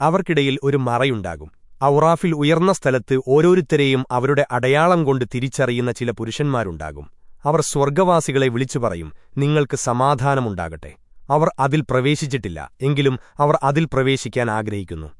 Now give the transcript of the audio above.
അവർക്കിടയിൽ ഒരു മറയുണ്ടാകും. ഔറാഫിൽ ഉയർന്ന സ്ഥലത്ത് ഓരോരുത്തരെയും അവരുടെ അടയാളം കൊണ്ട് തിരിച്ചറിയുന്ന ചില പുരുഷന്മാരുണ്ടാകും. അവർ സ്വർഗവാസികളെ വിളിച്ചു പറയും നിങ്ങൾക്ക് സമാധാനമുണ്ടാകട്ടെ. അവർ അതിൽ പ്രവേശിച്ചിട്ടില്ല എങ്കിലും അവർ അതിൽ പ്രവേശിക്കാൻ ആഗ്രഹിക്കുന്നു.